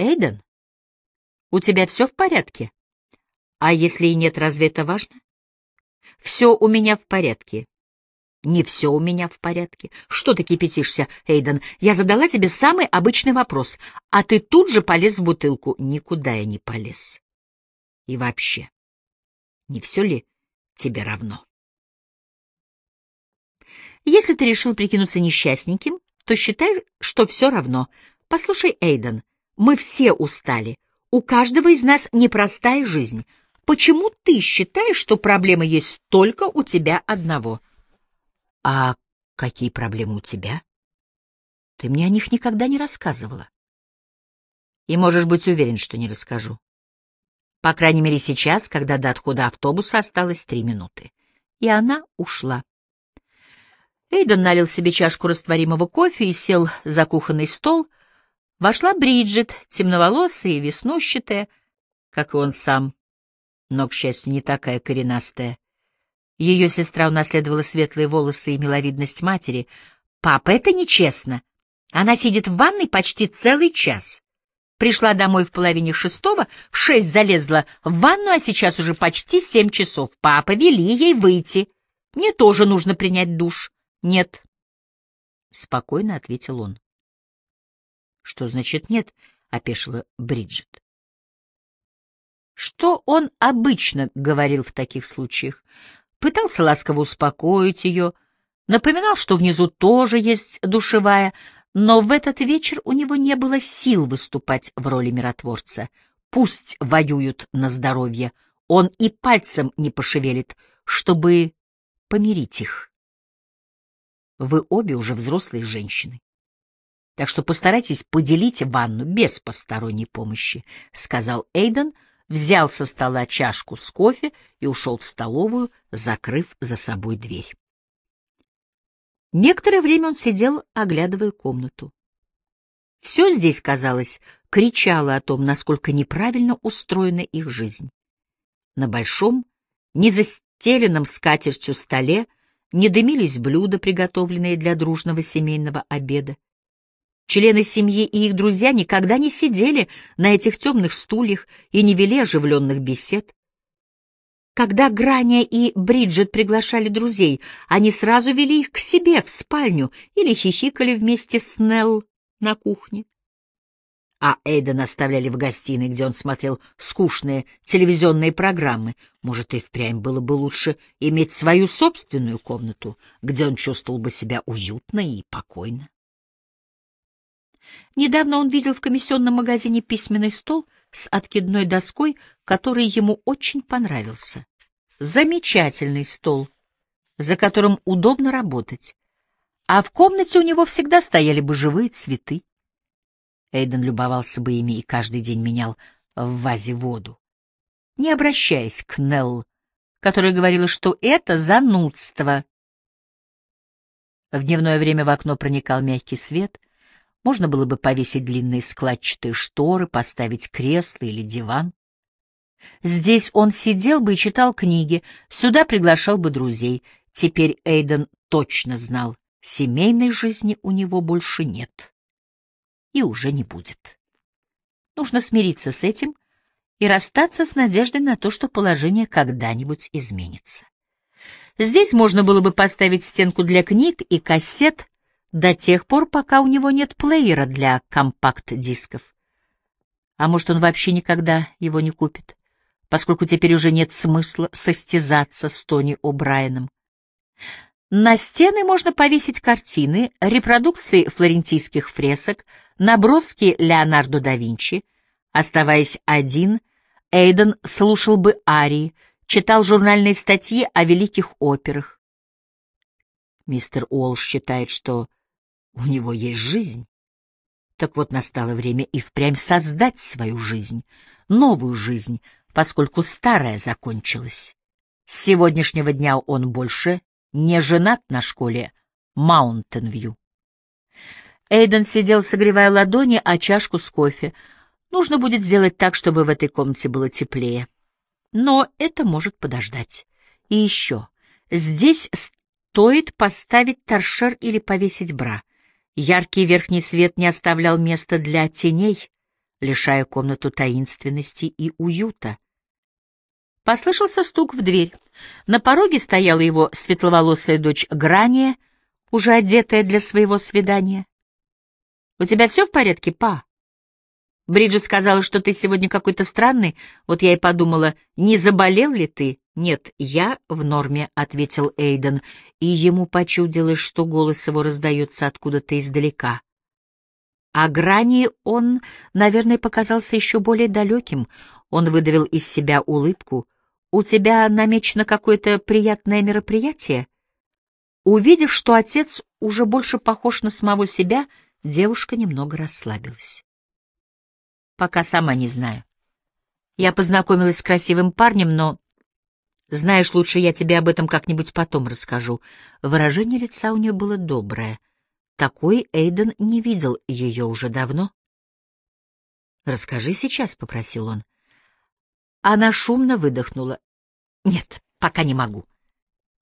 Эйден, у тебя все в порядке? А если и нет, разве это важно? Все у меня в порядке. Не все у меня в порядке. Что ты кипятишься, Эйден? Я задала тебе самый обычный вопрос, а ты тут же полез в бутылку. Никуда я не полез. И вообще, не все ли тебе равно? Если ты решил прикинуться несчастненьким, то считай, что все равно. Послушай, Эйден, мы все устали. У каждого из нас непростая жизнь. Почему ты считаешь, что проблема есть только у тебя одного? А какие проблемы у тебя? Ты мне о них никогда не рассказывала. И можешь быть уверен, что не расскажу. По крайней мере, сейчас, когда до отхода автобуса осталось три минуты. И она ушла. Эйден налил себе чашку растворимого кофе и сел за кухонный стол. Вошла Бриджит, темноволосая и веснущатая, как и он сам, но, к счастью, не такая коренастая. Ее сестра унаследовала светлые волосы и миловидность матери. «Папа, это нечестно. Она сидит в ванной почти целый час. Пришла домой в половине шестого, в шесть залезла в ванну, а сейчас уже почти семь часов. Папа, вели ей выйти. Мне тоже нужно принять душ». «Нет», — спокойно ответил он. «Что значит нет?» — опешила Бриджит. Что он обычно говорил в таких случаях? Пытался ласково успокоить ее, напоминал, что внизу тоже есть душевая, но в этот вечер у него не было сил выступать в роли миротворца. Пусть воюют на здоровье, он и пальцем не пошевелит, чтобы помирить их. Вы обе уже взрослые женщины. Так что постарайтесь поделить ванну без посторонней помощи, — сказал Эйден, взял со стола чашку с кофе и ушел в столовую, закрыв за собой дверь. Некоторое время он сидел, оглядывая комнату. Все здесь, казалось, кричало о том, насколько неправильно устроена их жизнь. На большом, незастеленном скатертью столе не дымились блюда, приготовленные для дружного семейного обеда. Члены семьи и их друзья никогда не сидели на этих темных стульях и не вели оживленных бесед. Когда Граня и Бриджит приглашали друзей, они сразу вели их к себе в спальню или хихикали вместе с Нелл на кухне а Эйдена оставляли в гостиной, где он смотрел скучные телевизионные программы. Может, и впрямь было бы лучше иметь свою собственную комнату, где он чувствовал бы себя уютно и покойно. Недавно он видел в комиссионном магазине письменный стол с откидной доской, который ему очень понравился. Замечательный стол, за которым удобно работать. А в комнате у него всегда стояли бы живые цветы. Эйден любовался бы ими и каждый день менял в вазе воду. Не обращаясь к Нелл, которая говорила, что это занудство. В дневное время в окно проникал мягкий свет. Можно было бы повесить длинные складчатые шторы, поставить кресло или диван. Здесь он сидел бы и читал книги, сюда приглашал бы друзей. Теперь Эйден точно знал, семейной жизни у него больше нет и уже не будет. Нужно смириться с этим и расстаться с надеждой на то, что положение когда-нибудь изменится. Здесь можно было бы поставить стенку для книг и кассет до тех пор, пока у него нет плеера для компакт-дисков. А может, он вообще никогда его не купит, поскольку теперь уже нет смысла состязаться с Тони О'Брайеном. На стены можно повесить картины, репродукции флорентийских фресок, наброски Леонардо да Винчи. Оставаясь один, Эйден слушал бы арии, читал журнальные статьи о великих операх. Мистер Уолш считает, что у него есть жизнь. Так вот, настало время и впрямь создать свою жизнь, новую жизнь, поскольку старая закончилась. С сегодняшнего дня он больше не женат на школе Маунтенвью. Эйден сидел, согревая ладони, а чашку с кофе. Нужно будет сделать так, чтобы в этой комнате было теплее. Но это может подождать. И еще. Здесь стоит поставить торшер или повесить бра. Яркий верхний свет не оставлял места для теней, лишая комнату таинственности и уюта. Послышался стук в дверь. На пороге стояла его светловолосая дочь Грания, уже одетая для своего свидания. «У тебя все в порядке, па?» Бриджит сказала, что ты сегодня какой-то странный. Вот я и подумала, не заболел ли ты? Нет, я в норме, — ответил Эйден, и ему почудилось, что голос его раздается откуда-то издалека. А грани он, наверное, показался еще более далеким. Он выдавил из себя улыбку. «У тебя намечено какое-то приятное мероприятие?» Увидев, что отец уже больше похож на самого себя, девушка немного расслабилась. «Пока сама не знаю. Я познакомилась с красивым парнем, но... Знаешь, лучше я тебе об этом как-нибудь потом расскажу». Выражение лица у нее было доброе — такой Эйден не видел ее уже давно. «Расскажи сейчас», — попросил он. Она шумно выдохнула. «Нет, пока не могу.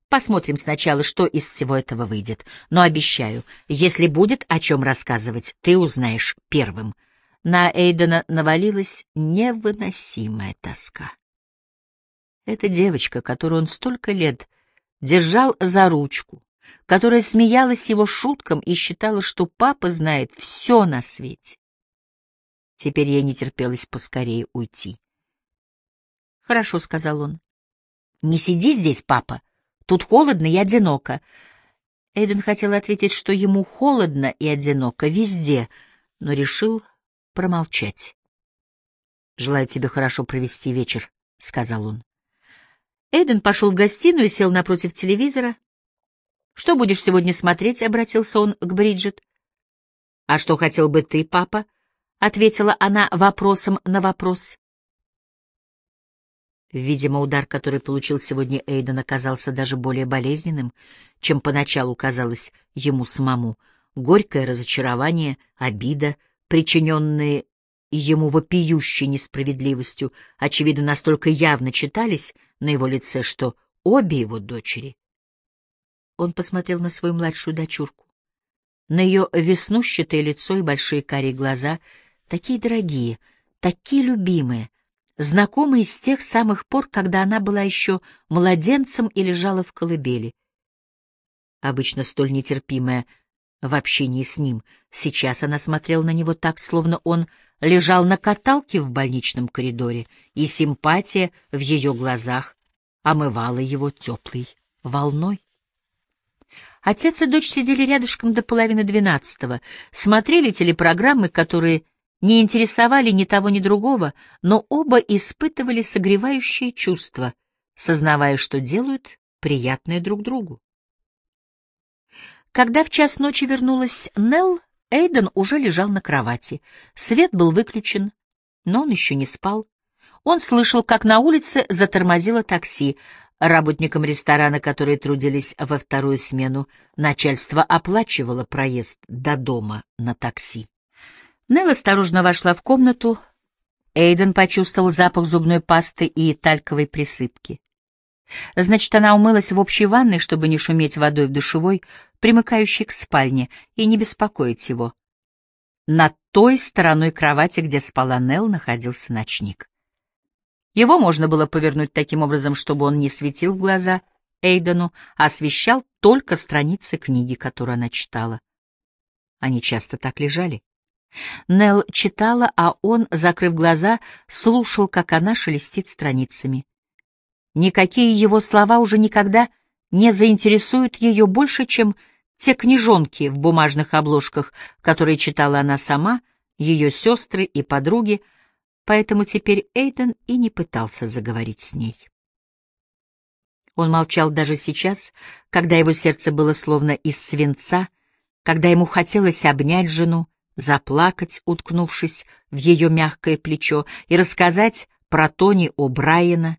Посмотрим сначала, что из всего этого выйдет. Но обещаю, если будет о чем рассказывать, ты узнаешь первым». На Эйдена навалилась невыносимая тоска. Эта девочка, которую он столько лет держал за ручку, которая смеялась его шуткам и считала, что папа знает все на свете. Теперь ей не терпелось поскорее уйти. «Хорошо», — сказал он. «Не сиди здесь, папа. Тут холодно и одиноко». Эйден хотел ответить, что ему холодно и одиноко везде, но решил промолчать. «Желаю тебе хорошо провести вечер», — сказал он. Эйден пошел в гостиную и сел напротив телевизора. «Что будешь сегодня смотреть?» — обратился он к Бриджит. «А что хотел бы ты, папа?» — ответила она вопросом на вопрос. Видимо, удар, который получил сегодня Эйден, оказался даже более болезненным, чем поначалу казалось ему самому. Горькое разочарование, обида, причиненные ему вопиющей несправедливостью, очевидно, настолько явно читались на его лице, что обе его дочери он посмотрел на свою младшую дочурку. На ее веснущатое лицо и большие карие глаза, такие дорогие, такие любимые, знакомые с тех самых пор, когда она была еще младенцем и лежала в колыбели. Обычно столь нетерпимая в общении с ним, сейчас она смотрела на него так, словно он лежал на каталке в больничном коридоре, и симпатия в ее глазах омывала его теплой волной. Отец и дочь сидели рядышком до половины двенадцатого, смотрели телепрограммы, которые не интересовали ни того, ни другого, но оба испытывали согревающие чувства, сознавая, что делают приятное друг другу. Когда в час ночи вернулась Нелл, Эйден уже лежал на кровати. Свет был выключен, но он еще не спал. Он слышал, как на улице затормозило такси. Работникам ресторана, которые трудились во вторую смену, начальство оплачивало проезд до дома на такси. Нелл осторожно вошла в комнату. Эйден почувствовал запах зубной пасты и тальковой присыпки. Значит, она умылась в общей ванной, чтобы не шуметь водой в душевой, примыкающей к спальне, и не беспокоить его. На той стороной кровати, где спала Нелл, находился ночник. Его можно было повернуть таким образом, чтобы он не светил в глаза Эйдену, а освещал только страницы книги, которую она читала. Они часто так лежали. Нелл читала, а он, закрыв глаза, слушал, как она шелестит страницами. Никакие его слова уже никогда не заинтересуют ее больше, чем те книжонки в бумажных обложках, которые читала она сама, ее сестры и подруги, поэтому теперь Эйден и не пытался заговорить с ней. Он молчал даже сейчас, когда его сердце было словно из свинца, когда ему хотелось обнять жену, заплакать, уткнувшись в ее мягкое плечо, и рассказать про Тони О'Брайена,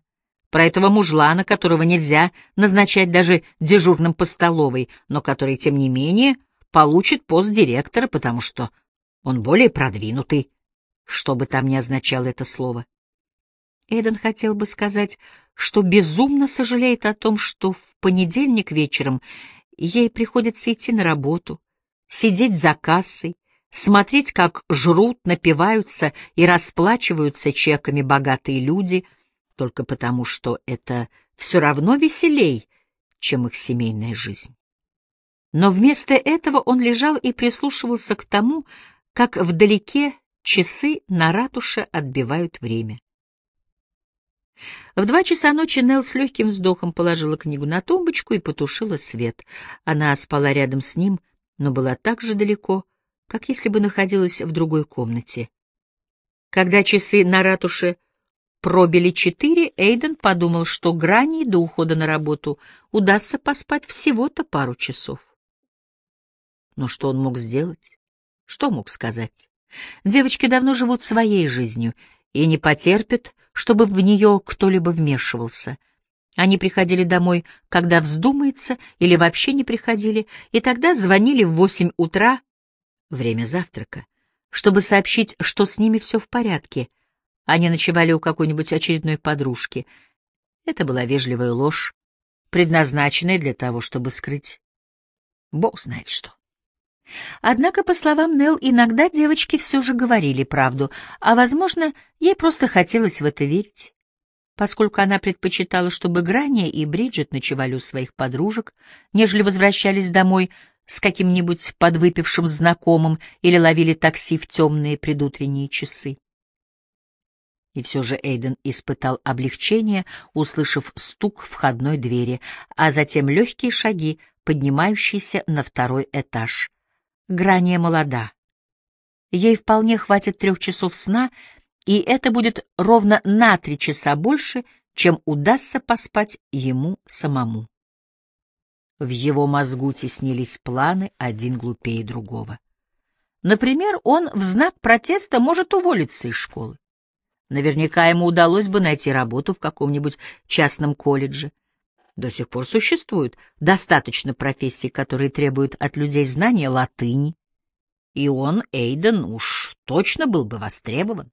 про этого мужлана, которого нельзя назначать даже дежурным по столовой, но который, тем не менее, получит пост директора, потому что он более продвинутый, что бы там ни означало это слово. Эден хотел бы сказать, что безумно сожалеет о том, что в понедельник вечером ей приходится идти на работу, сидеть за кассой, смотреть, как жрут, напиваются и расплачиваются чеками богатые люди, только потому, что это все равно веселей, чем их семейная жизнь. Но вместо этого он лежал и прислушивался к тому, как вдалеке часы на ратуше отбивают время. В два часа ночи Нелл с легким вздохом положила книгу на тумбочку и потушила свет. Она спала рядом с ним, но была так же далеко, как если бы находилась в другой комнате. Когда часы на ратуше пробили четыре, Эйден подумал, что грани до ухода на работу удастся поспать всего-то пару часов. Но что он мог сделать? Что мог сказать? Девочки давно живут своей жизнью и не потерпят, чтобы в нее кто-либо вмешивался. Они приходили домой, когда вздумается, или вообще не приходили, и тогда звонили в восемь утра, время завтрака, чтобы сообщить, что с ними все в порядке. Они ночевали у какой-нибудь очередной подружки. Это была вежливая ложь, предназначенная для того, чтобы скрыть бог знает что. Однако, по словам Нелл, иногда девочки все же говорили правду, а, возможно, ей просто хотелось в это верить. Поскольку она предпочитала, чтобы Грания и Бриджит ночевали у своих подружек, нежели возвращались домой с каким-нибудь подвыпившим знакомым или ловили такси в темные предутренние часы. И все же Эйден испытал облегчение, услышав стук входной двери, а затем легкие шаги, поднимающиеся на второй этаж. Грания молода. Ей вполне хватит трех часов сна, и это будет ровно на три часа больше, чем удастся поспать ему самому. В его мозгу теснились планы, один глупее другого. Например, он в знак протеста может уволиться из школы. Наверняка ему удалось бы найти работу в каком-нибудь частном колледже. До сих пор существует достаточно профессий, которые требуют от людей знания латыни, и он, Эйден, уж точно был бы востребован.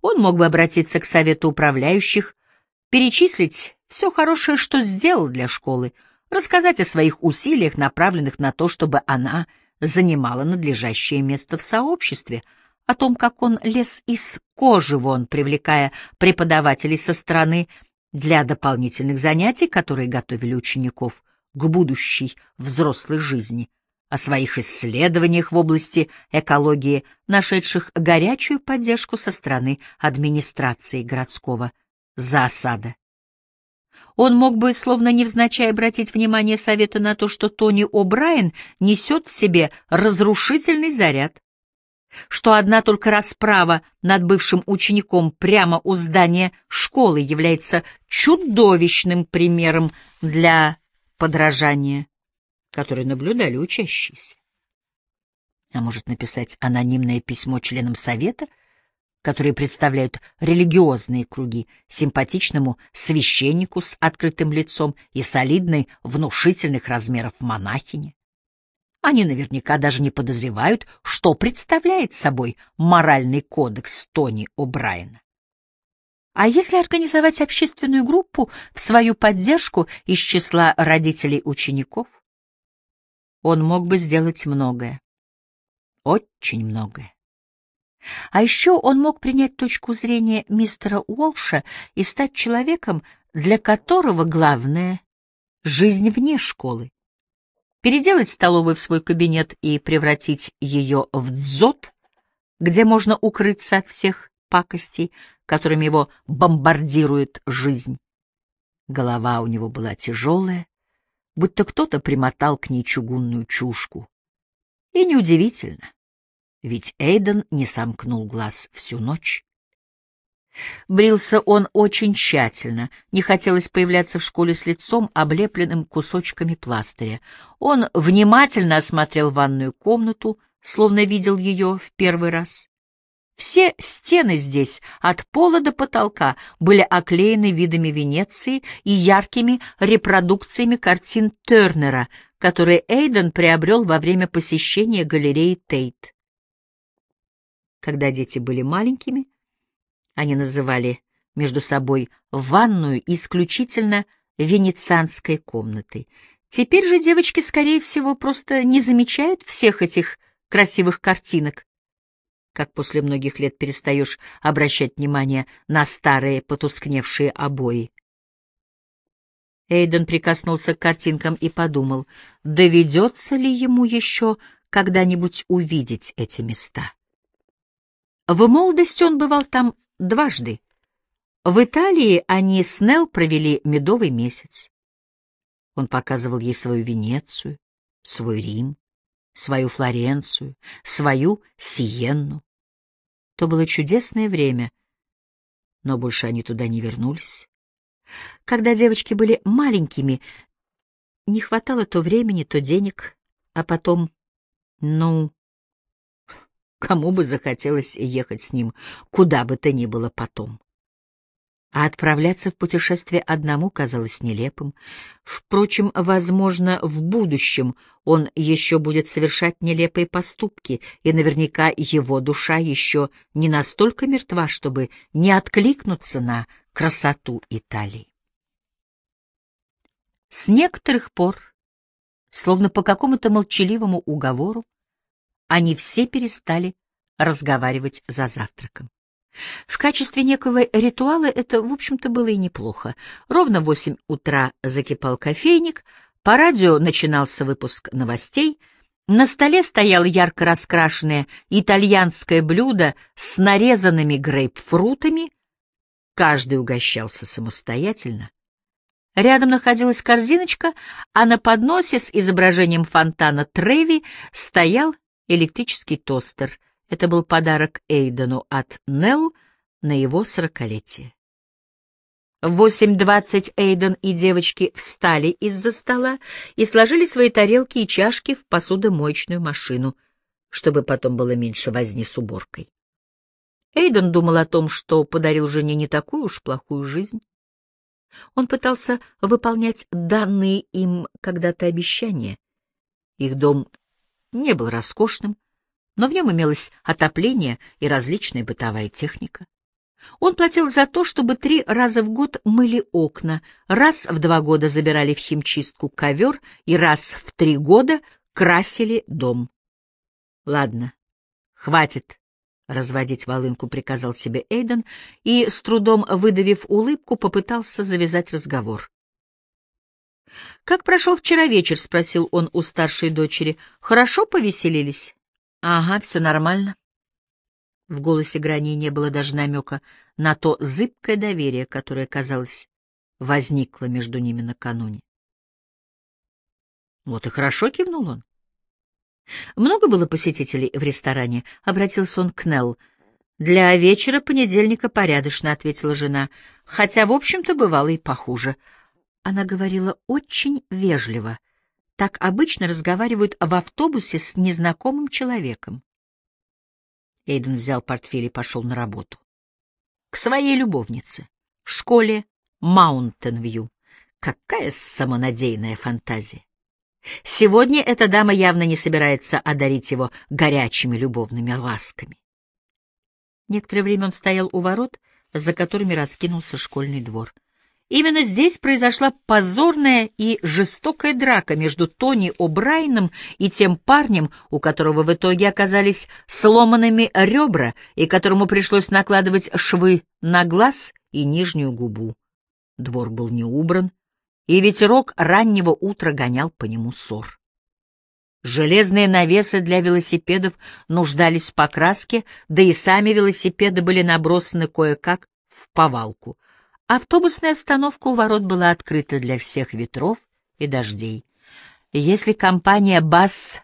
Он мог бы обратиться к совету управляющих, перечислить все хорошее, что сделал для школы, рассказать о своих усилиях, направленных на то, чтобы она занимала надлежащее место в сообществе, о том, как он лез из кожи вон, привлекая преподавателей со стороны, для дополнительных занятий, которые готовили учеников к будущей взрослой жизни, о своих исследованиях в области экологии, нашедших горячую поддержку со стороны администрации городского засада. Он мог бы, словно невзначай, обратить внимание Совета на то, что Тони О'Брайен несет в себе разрушительный заряд, что одна только расправа над бывшим учеником прямо у здания школы является чудовищным примером для подражания, который наблюдали учащиеся. А может написать анонимное письмо членам совета, которые представляют религиозные круги, симпатичному священнику с открытым лицом и солидной, внушительных размеров монахине? Они наверняка даже не подозревают, что представляет собой моральный кодекс Тони О'Брайена. А если организовать общественную группу в свою поддержку из числа родителей учеников? Он мог бы сделать многое. Очень многое. А еще он мог принять точку зрения мистера Уолша и стать человеком, для которого главное — жизнь вне школы переделать столовую в свой кабинет и превратить ее в дзот, где можно укрыться от всех пакостей, которыми его бомбардирует жизнь. Голова у него была тяжелая, будто кто-то примотал к ней чугунную чушку. И неудивительно, ведь Эйден не сомкнул глаз всю ночь. Брился он очень тщательно, не хотелось появляться в школе с лицом, облепленным кусочками пластыря. Он внимательно осмотрел ванную комнату, словно видел ее в первый раз. Все стены здесь, от пола до потолка, были оклеены видами Венеции и яркими репродукциями картин Тернера, которые Эйден приобрел во время посещения галереи Тейт. Когда дети были маленькими, они называли между собой ванную исключительно венецианской комнатой. Теперь же девочки, скорее всего, просто не замечают всех этих красивых картинок, как после многих лет перестаешь обращать внимание на старые потускневшие обои. Эйден прикоснулся к картинкам и подумал, доведется ли ему еще когда-нибудь увидеть эти места. В молодости он бывал там дважды. В Италии они с Нелл провели медовый месяц. Он показывал ей свою Венецию, свой Рим, свою Флоренцию, свою Сиенну. То было чудесное время, но больше они туда не вернулись. Когда девочки были маленькими, не хватало то времени, то денег, а потом, ну, кому бы захотелось ехать с ним, куда бы то ни было потом. А отправляться в путешествие одному казалось нелепым. Впрочем, возможно, в будущем он еще будет совершать нелепые поступки, и наверняка его душа еще не настолько мертва, чтобы не откликнуться на красоту Италии. С некоторых пор, словно по какому-то молчаливому уговору, они все перестали разговаривать за завтраком. В качестве некого ритуала это, в общем-то, было и неплохо. Ровно в восемь утра закипал кофейник, по радио начинался выпуск новостей, на столе стояло ярко раскрашенное итальянское блюдо с нарезанными грейпфрутами, каждый угощался самостоятельно. Рядом находилась корзиночка, а на подносе с изображением фонтана Треви стоял электрический тостер — это был подарок Эйдену от Нелл на его сорокалетие. В 8.20 Эйден и девочки встали из-за стола и сложили свои тарелки и чашки в посудомоечную машину, чтобы потом было меньше возни с уборкой. Эйден думал о том, что подарил жене не такую уж плохую жизнь. Он пытался выполнять данные им когда-то обещания. Их дом не был роскошным, но в нем имелось отопление и различная бытовая техника. Он платил за то, чтобы три раза в год мыли окна, раз в два года забирали в химчистку ковер и раз в три года красили дом. «Ладно, хватит», — разводить волынку приказал себе Эйден и, с трудом выдавив улыбку, попытался завязать разговор. «Как прошел вчера вечер?» — спросил он у старшей дочери. «Хорошо повеселились?» Ага, все нормально. В голосе Грани не было даже намека на то зыбкое доверие, которое, казалось, возникло между ними накануне. Вот и хорошо кивнул он. Много было посетителей в ресторане, обратился он к Нелл. Для вечера понедельника порядочно, ответила жена, хотя, в общем-то, бывало и похуже. Она говорила очень вежливо — так обычно разговаривают в автобусе с незнакомым человеком. Эйден взял портфель и пошел на работу. К своей любовнице, в школе Маунтенвью. Какая самонадеянная фантазия! Сегодня эта дама явно не собирается одарить его горячими любовными ласками. Некоторое время он стоял у ворот, за которыми раскинулся школьный двор. Именно здесь произошла позорная и жестокая драка между Тони О'Брайном и тем парнем, у которого в итоге оказались сломанными ребра и которому пришлось накладывать швы на глаз и нижнюю губу. Двор был не убран, и ветерок раннего утра гонял по нему ссор. Железные навесы для велосипедов нуждались в покраске, да и сами велосипеды были набросаны кое-как в повалку. Автобусная остановка у ворот была открыта для всех ветров и дождей. Если компания «Бас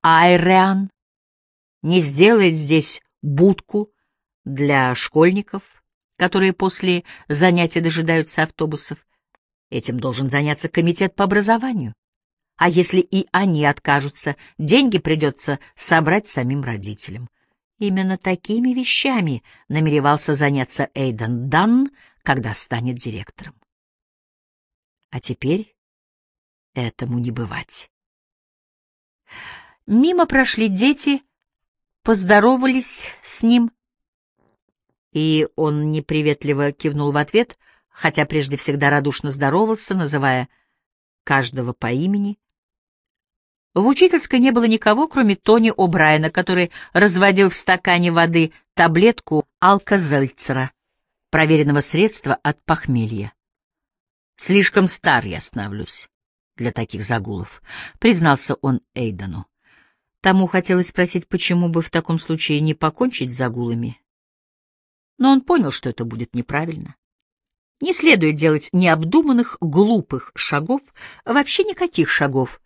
Айреан» не сделает здесь будку для школьников, которые после занятия дожидаются автобусов, этим должен заняться комитет по образованию. А если и они откажутся, деньги придется собрать самим родителям. Именно такими вещами намеревался заняться Эйден Данн, когда станет директором. А теперь этому не бывать. Мимо прошли дети, поздоровались с ним, и он неприветливо кивнул в ответ, хотя прежде всегда радушно здоровался, называя каждого по имени. В учительской не было никого, кроме Тони О'Брайена, который разводил в стакане воды таблетку алкозельцера, проверенного средства от похмелья. «Слишком стар я становлюсь для таких загулов», — признался он Эйдену. Тому хотелось спросить, почему бы в таком случае не покончить с загулами. Но он понял, что это будет неправильно. Не следует делать необдуманных, глупых шагов, вообще никаких шагов,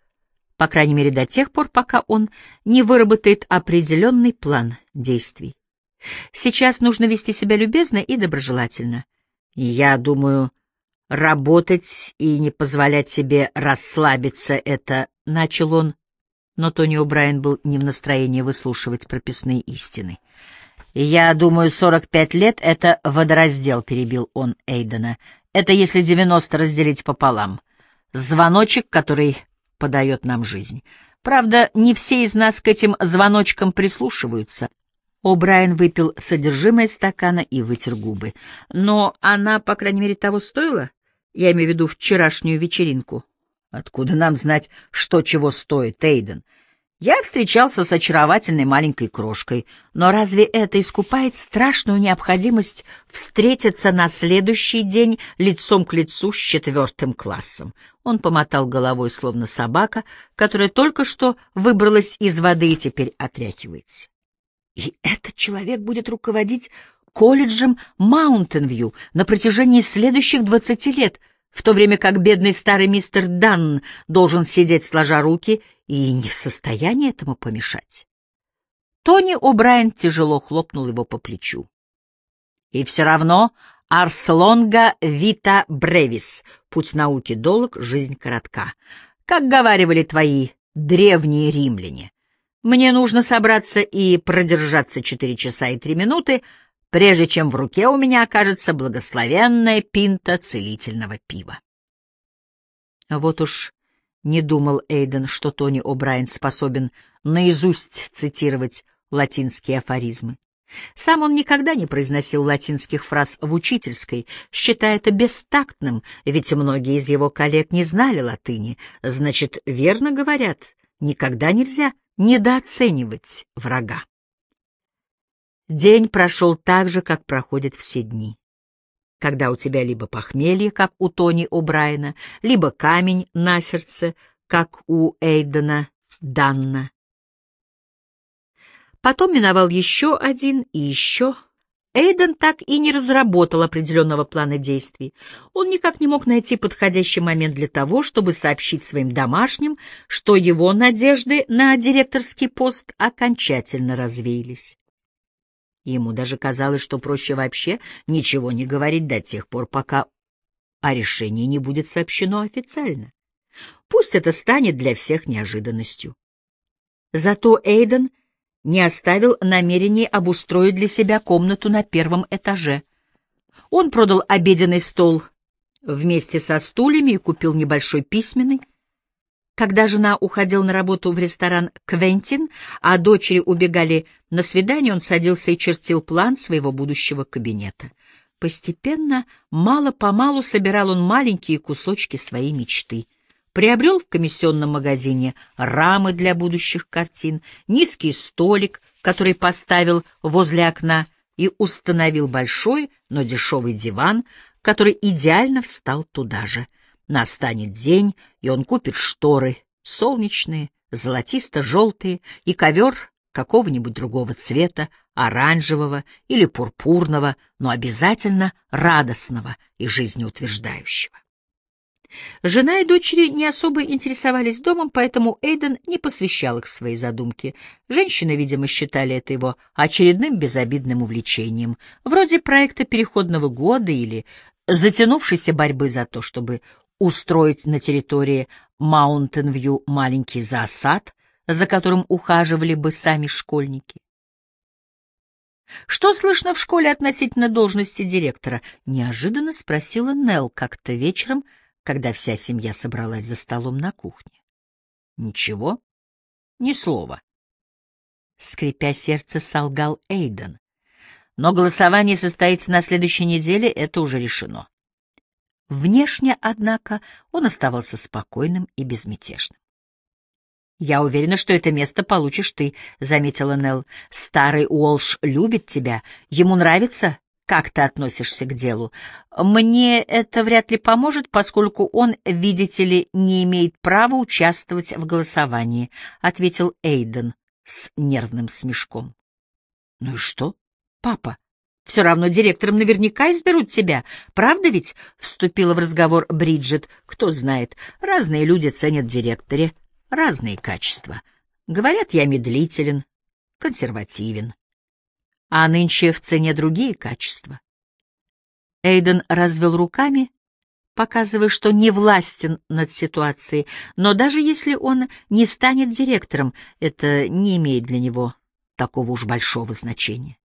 по крайней мере до тех пор, пока он не выработает определенный план действий. Сейчас нужно вести себя любезно и доброжелательно. Я думаю, работать и не позволять себе расслабиться — это... Начал он, но Тони О'Брайен был не в настроении выслушивать прописные истины. «Я думаю, сорок пять лет — это водораздел», — перебил он Эйдена. «Это если девяносто разделить пополам. Звоночек, который подает нам жизнь. Правда, не все из нас к этим звоночкам прислушиваются. О'Брайен выпил содержимое стакана и вытер губы. Но она, по крайней мере, того стоила? Я имею в виду вчерашнюю вечеринку. Откуда нам знать, что чего стоит, Эйден? Я встречался с очаровательной маленькой крошкой, но разве это искупает страшную необходимость встретиться на следующий день лицом к лицу с четвертым классом? Он помотал головой, словно собака, которая только что выбралась из воды и теперь отряхивается. И этот человек будет руководить колледжем Маунтин-Вью на протяжении следующих двадцати лет — в то время как бедный старый мистер Данн должен сидеть сложа руки и не в состоянии этому помешать. Тони О'Брайен тяжело хлопнул его по плечу. И все равно Арслонга вита бревис, путь науки долг, жизнь коротка. Как говаривали твои древние римляне, мне нужно собраться и продержаться четыре часа и три минуты, прежде чем в руке у меня окажется благословенная пинта целительного пива. Вот уж не думал Эйден, что Тони О'Брайен способен наизусть цитировать латинские афоризмы. Сам он никогда не произносил латинских фраз в учительской, считая это бестактным, ведь многие из его коллег не знали латыни. Значит, верно говорят, никогда нельзя недооценивать врага. День прошел так же, как проходят все дни. Когда у тебя либо похмелье, как у Тони О'Брайена, либо камень на сердце, как у Эйдена Данна. Потом миновал еще один и еще. Эйден так и не разработал определенного плана действий. Он никак не мог найти подходящий момент для того, чтобы сообщить своим домашним, что его надежды на директорский пост окончательно развеялись. Ему даже казалось, что проще вообще ничего не говорить до тех пор, пока о решении не будет сообщено официально. Пусть это станет для всех неожиданностью. Зато Эйден не оставил намерений обустроить для себя комнату на первом этаже. Он продал обеденный стол вместе со стульями и купил небольшой письменный, когда жена уходила на работу в ресторан «Квентин», а дочери убегали на свидание, он садился и чертил план своего будущего кабинета. Постепенно, мало-помалу собирал он маленькие кусочки своей мечты. Приобрел в комиссионном магазине рамы для будущих картин, низкий столик, который поставил возле окна, и установил большой, но дешевый диван, который идеально встал туда же — Настанет день, и он купит шторы, солнечные, золотисто-желтые, и ковер какого-нибудь другого цвета, оранжевого или пурпурного, но обязательно радостного и жизнеутверждающего. Жена и дочери не особо интересовались домом, поэтому Эйден не посвящал их в свои задумки. Женщины, видимо, считали это его очередным безобидным увлечением, вроде проекта переходного года или затянувшейся борьбы за то, чтобы устроить на территории Маунтин-Вью маленький засад, за которым ухаживали бы сами школьники. «Что слышно в школе относительно должности директора?» — неожиданно спросила Нелл как-то вечером, когда вся семья собралась за столом на кухне. «Ничего, ни слова». Скрипя сердце, солгал Эйден. «Но голосование состоится на следующей неделе, это уже решено». Внешне, однако, он оставался спокойным и безмятежным. «Я уверена, что это место получишь ты», — заметила Нелл. «Старый Уолш любит тебя. Ему нравится, как ты относишься к делу. Мне это вряд ли поможет, поскольку он, видите ли, не имеет права участвовать в голосовании», — ответил Эйден с нервным смешком. «Ну и что, папа?» Все равно директором наверняка изберут тебя. Правда ведь? — вступила в разговор Бриджит. Кто знает, разные люди ценят в директоре разные качества. Говорят, я медлителен, консервативен. А нынче в цене другие качества. Эйден развел руками, показывая, что не властен над ситуацией, но даже если он не станет директором, это не имеет для него такого уж большого значения.